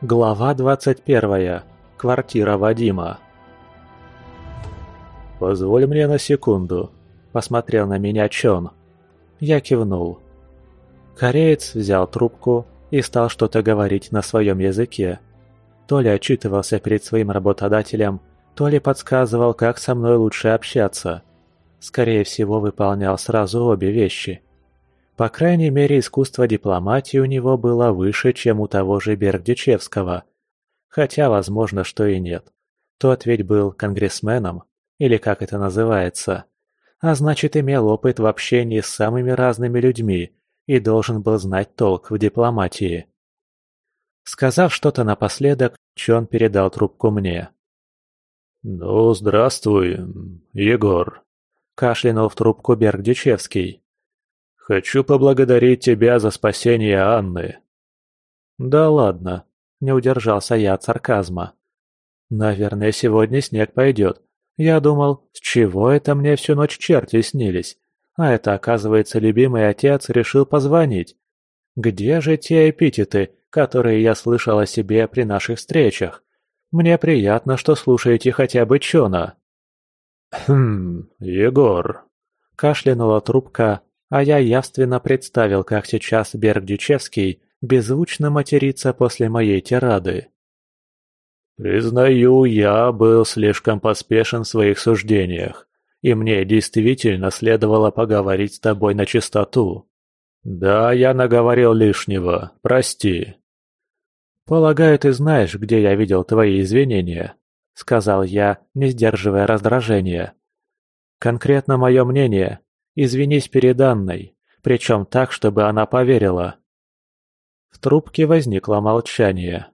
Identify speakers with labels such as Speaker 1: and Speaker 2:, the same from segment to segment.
Speaker 1: Глава 21. Квартира Вадима. «Позволь мне на секунду», – посмотрел на меня Чон. Я кивнул. Кореец взял трубку и стал что-то говорить на своем языке. То ли отчитывался перед своим работодателем, то ли подсказывал, как со мной лучше общаться. Скорее всего, выполнял сразу обе вещи – по крайней мере, искусство дипломатии у него было выше, чем у того же Бердичевского. Хотя, возможно, что и нет. Тот ведь был конгрессменом, или как это называется. А значит, имел опыт в общении с самыми разными людьми и должен был знать толк в дипломатии. Сказав что-то напоследок, Чон передал трубку мне.
Speaker 2: «Ну, здравствуй, Егор», – кашлянул в трубку Бердичевский. Хочу поблагодарить тебя за спасение Анны».
Speaker 1: «Да ладно», — не удержался я от сарказма. «Наверное, сегодня снег пойдет. Я думал, с чего это мне всю ночь черти снились? А это, оказывается, любимый отец решил позвонить. Где же те эпитеты, которые я слышал о себе при наших встречах? Мне приятно, что слушаете хотя бы Чона».
Speaker 2: «Хм, Егор», — кашлянула трубка, а я явственно представил, как сейчас Берг-Дючевский беззвучно матерится после моей тирады. «Признаю, я был слишком поспешен в своих суждениях, и мне действительно следовало поговорить с тобой на чистоту. Да, я наговорил лишнего, прости».
Speaker 1: «Полагаю, ты знаешь, где я видел твои извинения», — сказал я, не сдерживая раздражения. «Конкретно мое мнение Извинись перед Анной, причем так, чтобы она поверила». В трубке возникло молчание.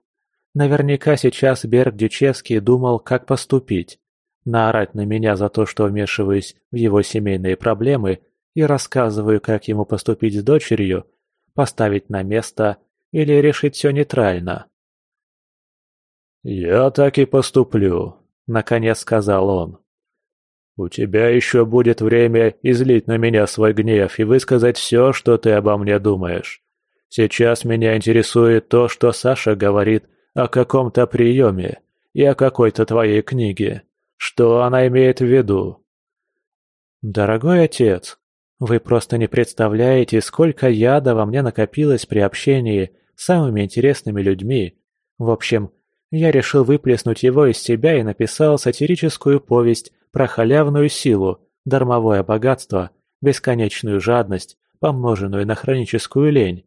Speaker 1: Наверняка сейчас Берг Дючевский думал, как поступить. Наорать на меня за то, что вмешиваюсь в его семейные проблемы и рассказываю, как ему поступить с дочерью, поставить на место или решить все нейтрально.
Speaker 2: «Я так и поступлю», — наконец сказал он. «У тебя еще будет время излить на меня свой гнев и высказать все, что ты обо мне думаешь. Сейчас меня интересует то, что Саша говорит о каком-то приеме и о какой-то твоей книге. Что она имеет в виду?»
Speaker 1: «Дорогой отец, вы просто не представляете, сколько яда во мне накопилось при общении с самыми интересными людьми. В общем, я решил выплеснуть его из себя и написал сатирическую повесть про халявную силу, дармовое богатство, бесконечную жадность, помноженную на хроническую лень.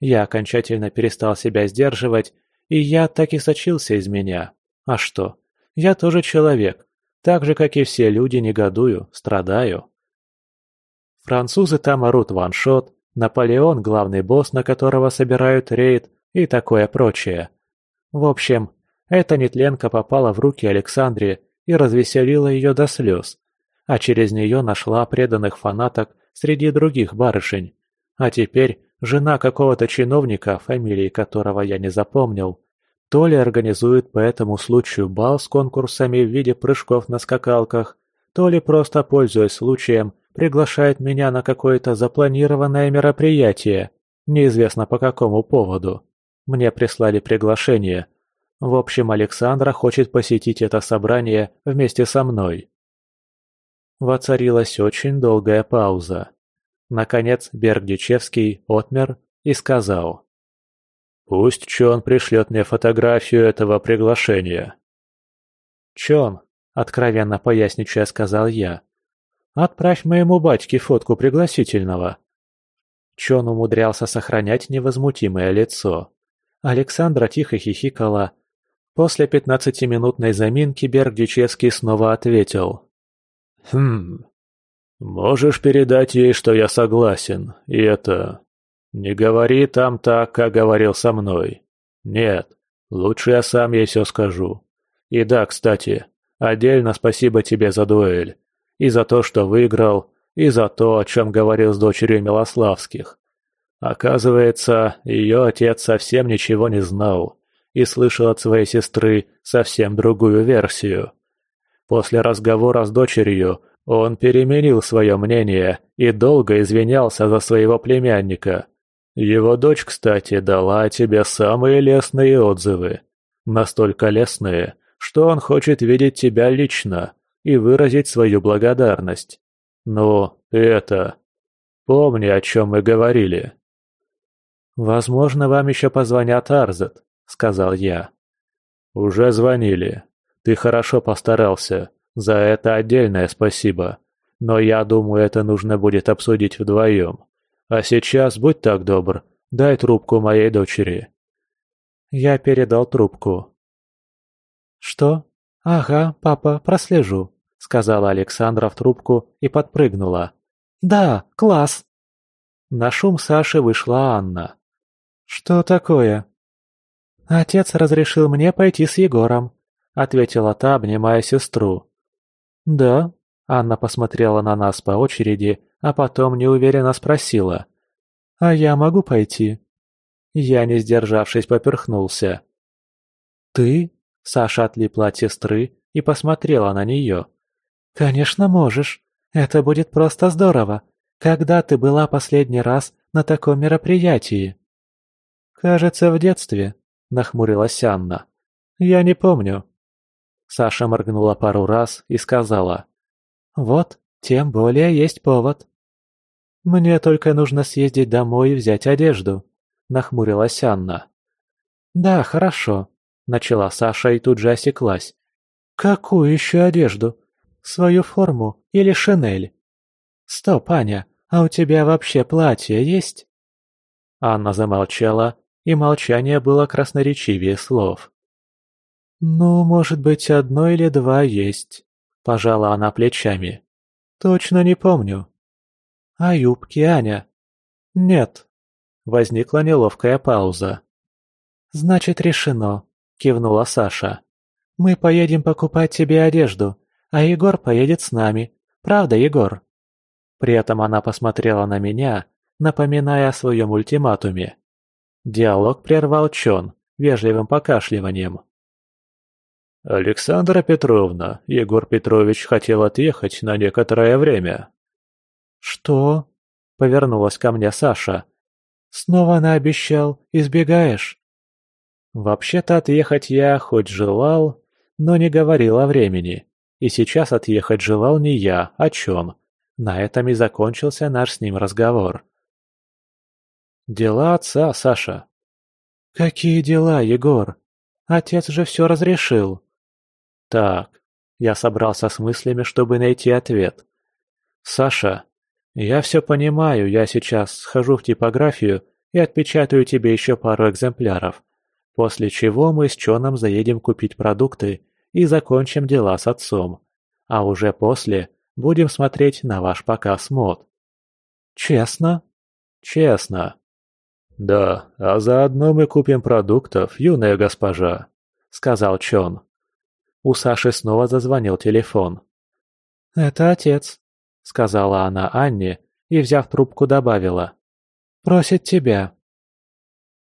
Speaker 1: Я окончательно перестал себя сдерживать, и я так и сочился из меня. А что? Я тоже человек. Так же, как и все люди, негодую, страдаю. Французы там орут ваншот, Наполеон – главный босс, на которого собирают рейд и такое прочее. В общем, эта нетленка попала в руки Александре и развеселила ее до слез, а через нее нашла преданных фанаток среди других барышень. А теперь жена какого-то чиновника, фамилии которого я не запомнил, то ли организует по этому случаю бал с конкурсами в виде прыжков на скакалках, то ли просто, пользуясь случаем, приглашает меня на какое-то запланированное мероприятие, неизвестно по какому поводу. Мне прислали приглашение – в общем, Александра хочет посетить это собрание вместе со мной. Воцарилась очень долгая пауза. Наконец Бергдичевский отмер и сказал. «Пусть Чон пришлет мне фотографию этого приглашения». «Чон», — откровенно поясничая сказал я, — «отправь моему батьке фотку пригласительного». Чон умудрялся сохранять невозмутимое лицо. Александра тихо хихикала, После пятнадцатиминутной заминки Бергдичевский снова ответил.
Speaker 2: «Хм... Можешь передать ей, что я согласен, и это... Не говори там так, как говорил со мной. Нет, лучше я сам ей все скажу. И да, кстати, отдельно спасибо тебе за дуэль. И за то, что выиграл, и за то, о чем говорил с дочерью Милославских. Оказывается, ее отец совсем ничего не знал и слышал от своей сестры совсем другую версию. После разговора с дочерью он переменил свое мнение и долго извинялся за своего племянника. Его дочь, кстати, дала тебе самые лестные отзывы. Настолько лестные, что он хочет видеть тебя лично и выразить свою благодарность. Ну, это... Помни, о чем мы говорили.
Speaker 1: «Возможно, вам еще позвонят Арзет», — сказал я.
Speaker 2: «Уже звонили. Ты хорошо постарался. За это отдельное спасибо. Но я думаю, это нужно будет обсудить вдвоем. А сейчас, будь так добр, дай трубку моей дочери».
Speaker 1: Я передал трубку. «Что? Ага, папа, прослежу», — сказала Александра в трубку и подпрыгнула. «Да, класс!» На шум Саши вышла Анна. «Что такое?» «Отец разрешил мне пойти с Егором», — ответила та, обнимая сестру. «Да?» — Анна посмотрела на нас по очереди а потом неуверенно спросила. «А я могу пойти?» Я, не сдержавшись, поперхнулся. «Ты?» — Саша отлипла от сестры и посмотрела на нее. «Конечно можешь. Это будет просто здорово. Когда ты была последний раз на таком мероприятии?» «Кажется, в детстве», — нахмурилась Анна. «Я не помню». Саша моргнула пару раз и сказала. «Вот, тем более есть повод». «Мне только нужно съездить домой и взять одежду», — нахмурилась Анна. «Да, хорошо», — начала Саша и тут же осеклась. «Какую еще одежду? Свою форму или шинель?» «Стоп, Аня, а у тебя вообще платье есть?» Анна замолчала, и молчание было красноречивее слов. «Ну, может быть, одно или два есть», — пожала она плечами. «Точно не помню». «А юбки, Аня?» «Нет». Возникла неловкая пауза. «Значит, решено», — кивнула Саша. «Мы поедем покупать тебе одежду, а Егор поедет с нами. Правда, Егор?» При этом она посмотрела на меня, напоминая о своем ультиматуме. Диалог прервал Чон вежливым покашливанием.
Speaker 2: «Александра Петровна, Егор Петрович хотел отъехать на некоторое время».
Speaker 1: «Что?» — повернулась ко мне Саша. «Снова наобещал, избегаешь?» Вообще-то отъехать я хоть желал, но не говорил о времени. И сейчас отъехать желал не я, а Чон. На этом и закончился наш с ним разговор. «Дела отца, Саша». «Какие дела, Егор? Отец же все разрешил». «Так, я собрался с мыслями, чтобы найти ответ. Саша, «Я все понимаю, я сейчас схожу в типографию и отпечатаю тебе еще пару экземпляров, после чего мы с Чоном заедем купить продукты и закончим дела с отцом, а уже после будем смотреть на ваш показ мод». «Честно?» «Честно».
Speaker 2: «Да, а заодно мы купим продуктов, юная госпожа», — сказал Чон.
Speaker 1: У Саши снова зазвонил телефон. «Это отец», — сказала она Анне и, взяв трубку, добавила. «Просит тебя».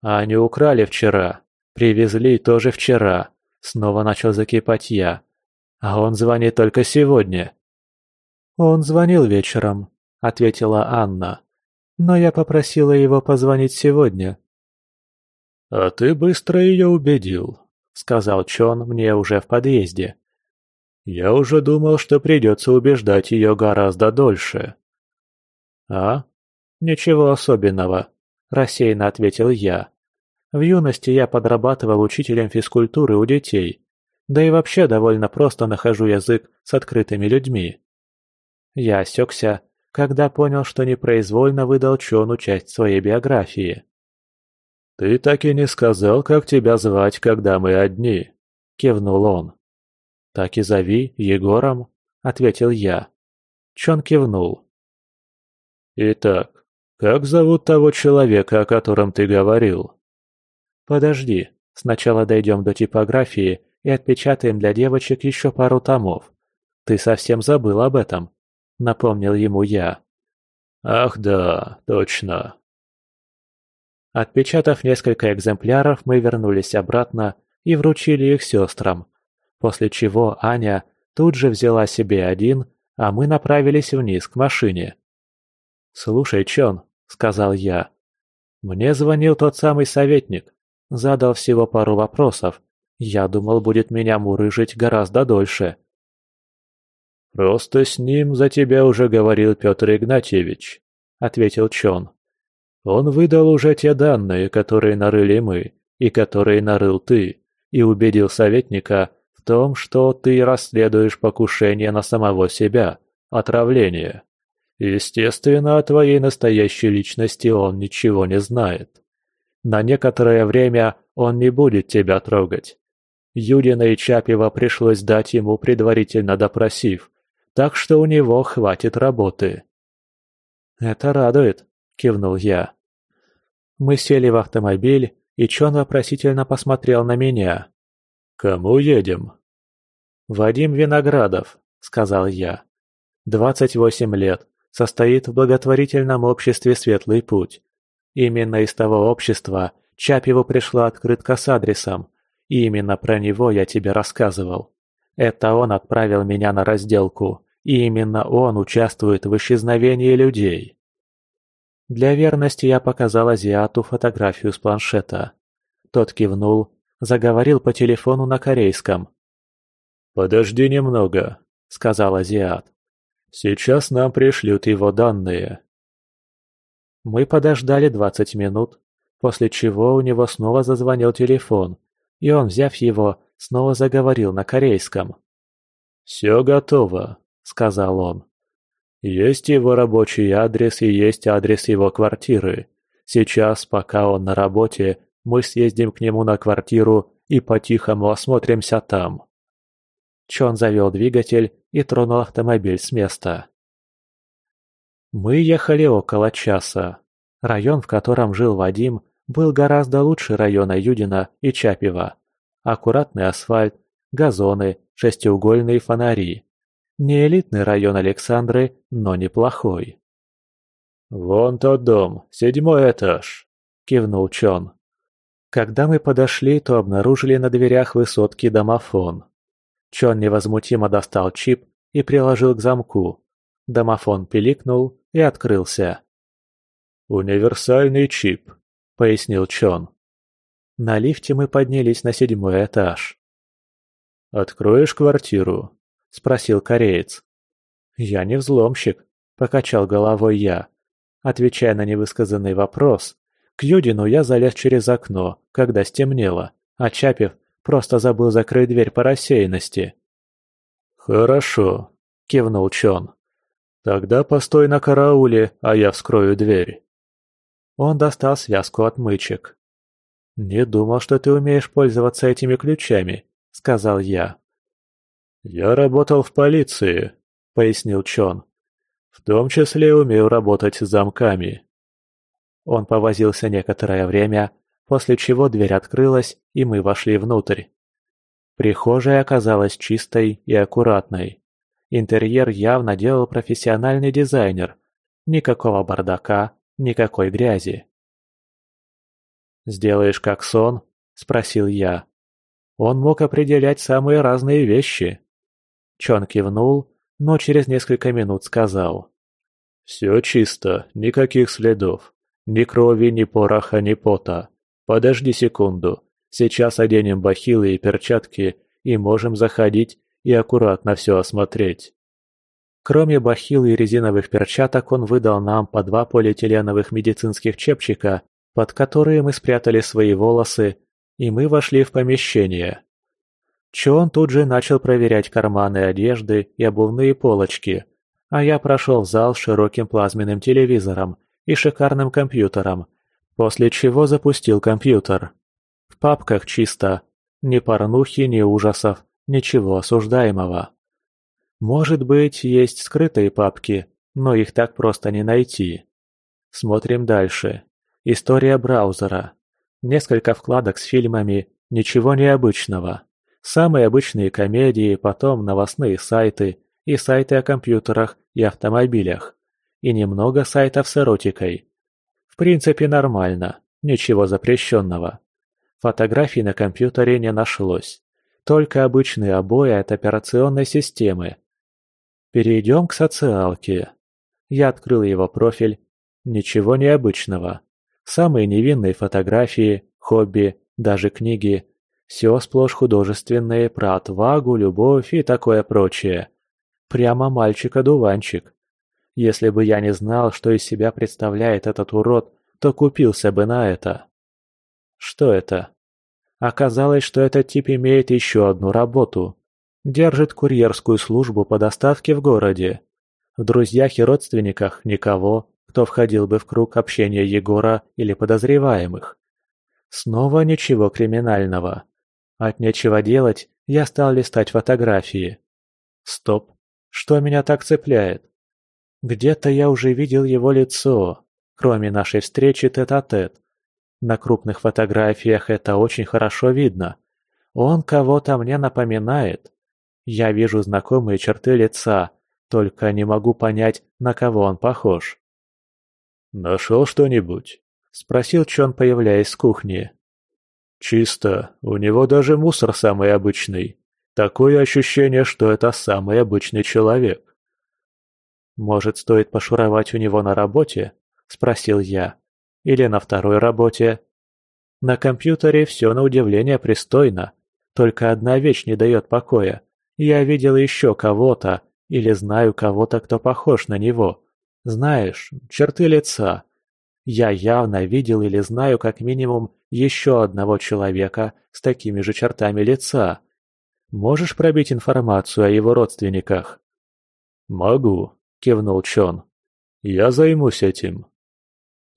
Speaker 2: «Аню украли вчера. Привезли тоже вчера». Снова начал закипать я. «А он звонит только сегодня».
Speaker 1: «Он звонил вечером», — ответила Анна. «Но я попросила его позвонить сегодня».
Speaker 2: «А ты быстро ее убедил», — сказал Чон мне уже в подъезде. Я уже думал, что придется убеждать ее гораздо дольше.
Speaker 1: «А? Ничего особенного», – рассеянно ответил я. «В юности я подрабатывал учителем физкультуры у детей. Да и вообще довольно просто нахожу язык с открытыми людьми». Я осекся, когда понял, что непроизвольно выдал Чону часть своей биографии.
Speaker 2: «Ты так и не сказал, как тебя звать, когда мы одни», – кивнул он.
Speaker 1: «Так и зови, Егором», — ответил я. Чон кивнул.
Speaker 2: «Итак, как зовут того человека, о котором ты говорил?»
Speaker 1: «Подожди, сначала дойдем до типографии и отпечатаем для девочек еще пару томов. Ты совсем забыл об этом», — напомнил ему я.
Speaker 2: «Ах да, точно».
Speaker 1: Отпечатав несколько экземпляров, мы вернулись обратно и вручили их сестрам, после чего Аня тут же взяла себе один, а мы направились вниз к машине. «Слушай, Чон», — сказал я, Мне звонил тот самый советник. Задал всего пару вопросов. Я думал, будет меня мурыжить гораздо дольше.
Speaker 2: «Просто с ним за тебя уже говорил Петр Игнатьевич», — ответил Чон. «Он выдал уже те данные, которые нарыли мы, и которые нарыл ты, и убедил советника в том, что ты расследуешь покушение на самого себя, отравление. Естественно, о твоей настоящей личности он ничего не знает. На некоторое время он не будет тебя трогать. Юдина и Чапева пришлось дать ему предварительно допросив, так что у него хватит работы.
Speaker 1: «Это радует», — кивнул я. Мы сели в автомобиль, и Чон вопросительно посмотрел на меня.
Speaker 2: «Кому едем?»
Speaker 1: «Вадим Виноградов», — сказал я. «Двадцать восемь лет, состоит в благотворительном обществе «Светлый путь». Именно из того общества Чапеву пришла открытка с адресом, и именно про него я тебе рассказывал. Это он отправил меня на разделку, и именно он участвует в исчезновении людей. Для верности я показал азиату фотографию с планшета. Тот кивнул, заговорил по телефону на корейском.
Speaker 2: «Подожди немного», — сказал азиат. «Сейчас нам пришлют его данные».
Speaker 1: Мы подождали двадцать минут, после чего у него снова зазвонил телефон, и он, взяв его, снова заговорил на корейском.
Speaker 2: «Все готово», — сказал он. «Есть его рабочий адрес и есть адрес его квартиры. Сейчас, пока он на работе, мы съездим к нему на квартиру и по-тихому осмотримся там».
Speaker 1: Чон завел двигатель и тронул автомобиль с места. Мы ехали около часа. Район, в котором жил Вадим, был гораздо лучше района Юдина и Чапева. Аккуратный асфальт, газоны, шестиугольные фонари. Не элитный район Александры, но неплохой.
Speaker 2: «Вон тот дом, седьмой этаж», — кивнул Чон.
Speaker 1: Когда мы подошли, то обнаружили на дверях высотки домофон. Чон невозмутимо достал чип и приложил к замку. Домофон пиликнул и открылся.
Speaker 2: «Универсальный чип», — пояснил Чон.
Speaker 1: На лифте мы поднялись на седьмой этаж.
Speaker 2: «Откроешь квартиру?» – спросил кореец.
Speaker 1: «Я не взломщик», – покачал головой я. Отвечая на невысказанный вопрос, к Юдину я залез через окно, когда стемнело, а Чапев просто забыл закрыть дверь по рассеянности.
Speaker 2: «Хорошо», – кивнул Чон. «Тогда постой на карауле, а я вскрою дверь».
Speaker 1: Он достал связку отмычек. «Не думал, что ты умеешь пользоваться этими ключами», — сказал я.
Speaker 2: «Я работал в полиции», — пояснил Чон. «В том числе умею работать с замками».
Speaker 1: Он повозился некоторое время, после чего дверь открылась, и мы вошли внутрь. Прихожая оказалась чистой и аккуратной. Интерьер явно делал профессиональный дизайнер. Никакого бардака, никакой грязи. «Сделаешь как сон?» – спросил я. Он мог определять самые разные вещи. Чон кивнул, но через несколько минут сказал.
Speaker 2: «Все чисто, никаких следов. Ни крови, ни пороха, ни пота. Подожди секунду. Сейчас оденем бахилы и перчатки и можем заходить и аккуратно все осмотреть».
Speaker 1: Кроме бахил и резиновых перчаток он выдал нам по два полиэтиленовых медицинских чепчика, под которые мы спрятали свои волосы и мы вошли в помещение. Чон тут же начал проверять карманы одежды и обувные полочки, а я прошел в зал с широким плазменным телевизором и шикарным компьютером, после чего запустил компьютер. В папках чисто, ни порнухи, ни ужасов, ничего осуждаемого. Может быть, есть скрытые папки, но их так просто не найти. Смотрим дальше. История браузера. Несколько вкладок с фильмами, ничего необычного. Самые обычные комедии, потом новостные сайты и сайты о компьютерах и автомобилях. И немного сайтов с эротикой. В принципе нормально, ничего запрещенного. Фотографий на компьютере не нашлось. Только обычные обои от операционной системы. Перейдем к социалке. Я открыл его профиль. Ничего необычного. Самые невинные фотографии, хобби, даже книги. Все сплошь художественные про отвагу, любовь и такое прочее. Прямо мальчик-одуванчик. Если бы я не знал, что из себя представляет этот урод, то купился бы на это. Что это? Оказалось, что этот тип имеет еще одну работу. Держит курьерскую службу по доставке в городе. В друзьях и родственниках никого, кто входил бы в круг общения Егора или подозреваемых. Снова ничего криминального. От нечего делать я стал листать фотографии. Стоп, что меня так цепляет? Где-то я уже видел его лицо, кроме нашей встречи тет-а-тет. -тет. На крупных фотографиях это очень хорошо видно. Он кого-то мне напоминает. Я вижу знакомые черты лица, только не могу понять, на кого он похож.
Speaker 2: «Нашел что-нибудь?» — спросил Чон, появляясь с кухни. «Чисто. У него даже мусор самый обычный. Такое ощущение, что это самый обычный человек».
Speaker 1: «Может, стоит пошуровать у него на работе?» — спросил я. «Или на второй работе?» На компьютере все на удивление пристойно. Только одна вещь не дает покоя. Я видел еще кого-то, или знаю кого-то, кто похож на него. Знаешь, черты лица. Я явно видел или знаю как минимум еще одного человека с такими же чертами лица. Можешь пробить информацию о его родственниках?
Speaker 2: «Могу», — кивнул Чон. «Я займусь этим».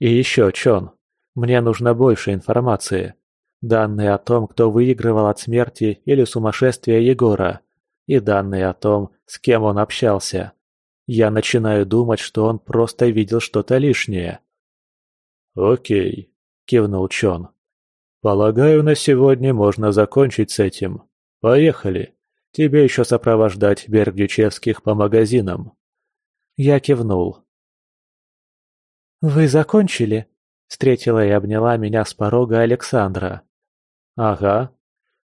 Speaker 1: «И еще, Чон, мне нужно больше информации. Данные о том, кто выигрывал от смерти или сумасшествия Егора. И данные о том, с кем он общался. Я начинаю думать, что он просто видел что-то лишнее.
Speaker 2: «Окей», — кивнул Чон. «Полагаю, на сегодня можно закончить с этим. Поехали. Тебе еще сопровождать Бергдючевских по магазинам».
Speaker 1: Я кивнул. «Вы закончили?» — встретила и обняла меня с порога Александра. «Ага.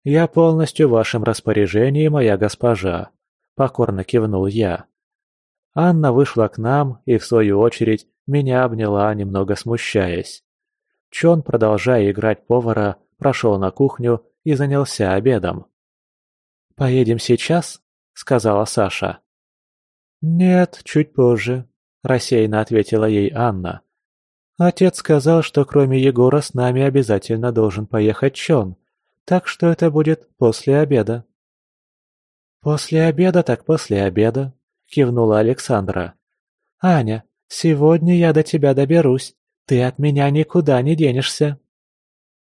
Speaker 1: Я полностью в вашем распоряжении, моя госпожа», — покорно кивнул я. Анна вышла к нам и, в свою очередь, меня обняла, немного смущаясь. Чон, продолжая играть повара, прошел на кухню и занялся обедом. «Поедем сейчас?» — сказала Саша. «Нет, чуть позже», — рассеянно ответила ей Анна. «Отец сказал, что кроме Егора с нами обязательно должен поехать Чон, так что это будет после обеда». «После обеда так после обеда», — кивнула Александра. «Аня, сегодня я до тебя доберусь. Ты от меня никуда не денешься».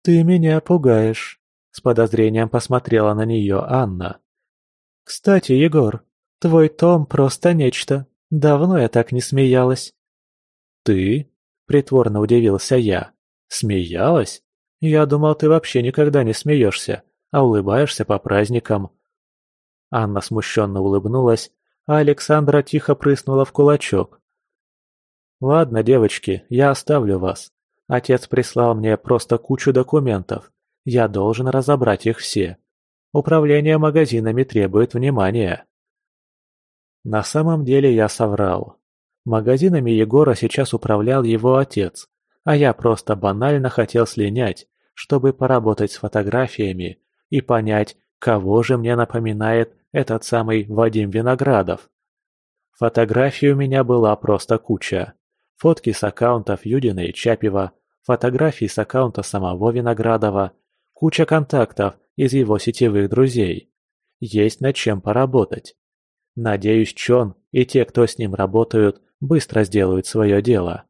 Speaker 1: «Ты меня пугаешь», — с подозрением посмотрела на нее Анна. «Кстати, Егор, твой Том просто нечто. Давно я так не смеялась».
Speaker 2: «Ты?» — притворно удивился я. «Смеялась? Я думал, ты вообще никогда не смеешься, а улыбаешься по праздникам».
Speaker 1: Анна смущенно улыбнулась, а Александра тихо прыснула в кулачок. «Ладно, девочки, я оставлю вас. Отец прислал мне просто кучу документов. Я должен разобрать их все. Управление магазинами требует внимания». На самом деле я соврал. Магазинами Егора сейчас управлял его отец, а я просто банально хотел слинять, чтобы поработать с фотографиями и понять, кого же мне напоминает этот самый Вадим Виноградов. Фотографий у меня была просто куча. Фотки с аккаунтов Юдина и Чапева, фотографии с аккаунта самого Виноградова, куча контактов из его сетевых друзей. Есть над чем поработать. Надеюсь, Чон и те, кто с ним работают, быстро сделают свое дело.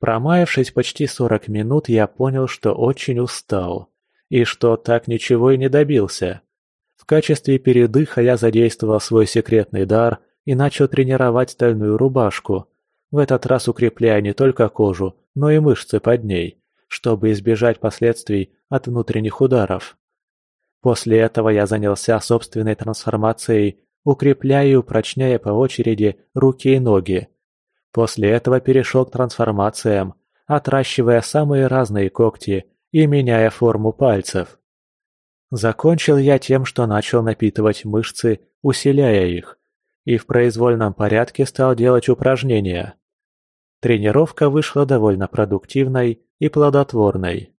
Speaker 1: Промаявшись почти 40 минут, я понял, что очень устал, и что так ничего и не добился. Качестве передыха я задействовал свой секретный дар и начал тренировать стальную рубашку, в этот раз укрепляя не только кожу, но и мышцы под ней, чтобы избежать последствий от внутренних ударов. После этого я занялся собственной трансформацией, укрепляя и упрочняя по очереди руки и ноги. После этого перешел к трансформациям, отращивая самые разные когти и меняя форму пальцев. Закончил я тем, что начал напитывать мышцы, усиляя их, и в произвольном порядке стал делать упражнения. Тренировка вышла довольно продуктивной и плодотворной.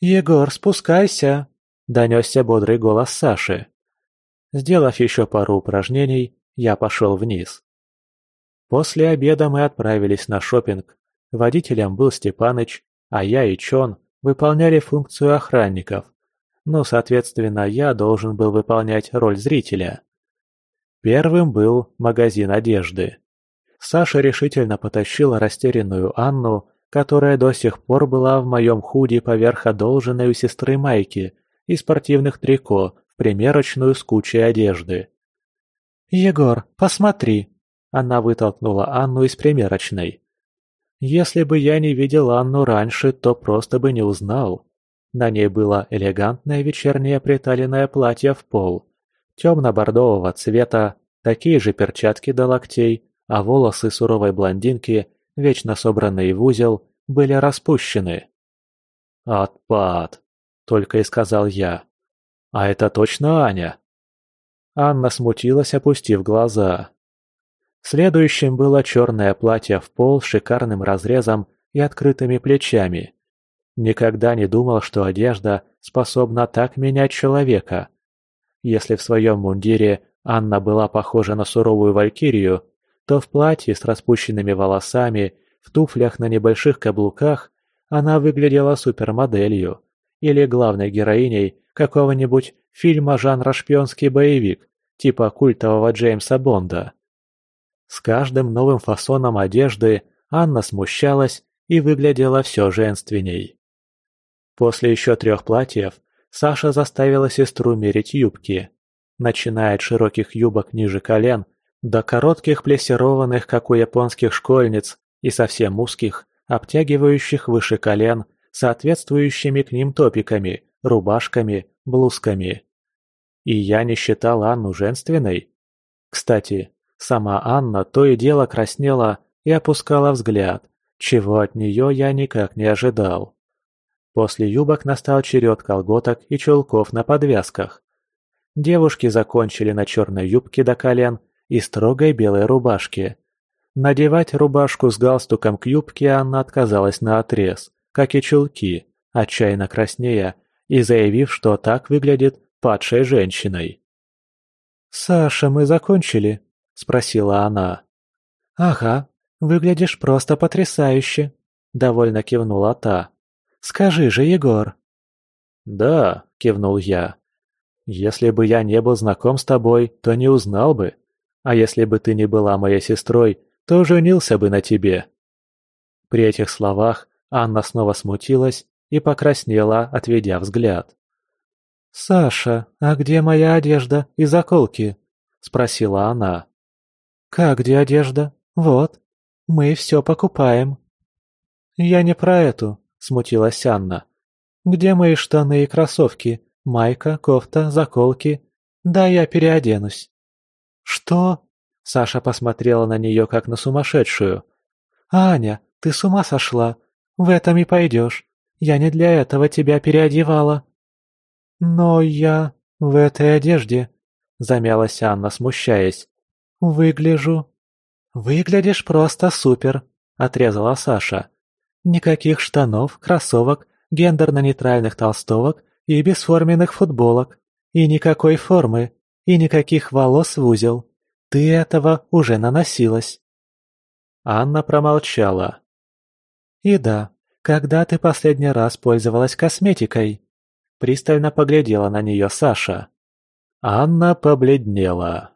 Speaker 1: «Егор, спускайся!» – донесся бодрый голос Саши. Сделав еще пару упражнений, я пошел вниз. После обеда мы отправились на шопинг. Водителем был Степаныч, а я и Чон выполняли функцию охранников. Ну, соответственно, я должен был выполнять роль зрителя. Первым был магазин одежды. Саша решительно потащила растерянную Анну, которая до сих пор была в моем худи поверх одолженной у сестры майки и спортивных трико в примерочную с кучей одежды. «Егор, посмотри!» Она вытолкнула Анну из примерочной. Если бы я не видел Анну раньше, то просто бы не узнал. На ней было элегантное вечернее приталенное платье в пол, темно-бордового цвета, такие же перчатки до локтей, а волосы суровой блондинки, вечно собранные в узел, были распущены. «Отпад!» — только и сказал я. «А это точно Аня?» Анна смутилась, опустив глаза. Следующим было черное платье в пол с шикарным разрезом и открытыми плечами. Никогда не думал, что одежда способна так менять человека. Если в своем мундире Анна была похожа на суровую валькирию, то в платье с распущенными волосами, в туфлях на небольших каблуках она выглядела супермоделью или главной героиней какого-нибудь фильма жанра шпионский боевик, типа культового Джеймса Бонда. С каждым новым фасоном одежды Анна смущалась и выглядела все женственней. После еще трех платьев Саша заставила сестру мерить юбки, начиная от широких юбок ниже колен до коротких плессированных, как у японских школьниц, и совсем узких, обтягивающих выше колен, соответствующими к ним топиками, рубашками, блузками. И я не считал Анну женственной. Кстати, сама Анна то и дело краснела и опускала взгляд, чего от нее я никак не ожидал. После юбок настал черед колготок и чулков на подвязках. Девушки закончили на черной юбке до колен и строгой белой рубашке. Надевать рубашку с галстуком к юбке Анна отказалась наотрез, как и чулки, отчаянно краснея и заявив, что так выглядит падшей женщиной. «Саша, мы закончили?» – спросила она. «Ага, выглядишь просто потрясающе», – довольно кивнула та. «Скажи же, Егор». «Да», – кивнул я. «Если бы я не был знаком с тобой, то не узнал бы. А если бы ты не была моей сестрой, то женился бы на тебе». При этих словах Анна снова смутилась и покраснела, отведя взгляд. «Саша, а где моя одежда и заколки?» – спросила она. «Как где одежда? Вот. Мы все покупаем». «Я не про эту», – смутилась Анна. «Где мои штаны и кроссовки? Майка, кофта, заколки? Да, я переоденусь». «Что?» – Саша посмотрела на нее, как на сумасшедшую. «Аня, ты с ума сошла? В этом и пойдешь. Я не для этого тебя переодевала». «Но я в этой одежде», – замялась Анна, смущаясь. «Выгляжу». «Выглядишь просто супер», – отрезала Саша. «Никаких штанов, кроссовок, гендерно-нейтральных толстовок и бесформенных футболок. И никакой формы. И никаких волос в узел. Ты этого уже наносилась. Анна промолчала. И да, когда ты последний раз пользовалась косметикой? Пристально поглядела на нее Саша. Анна побледнела.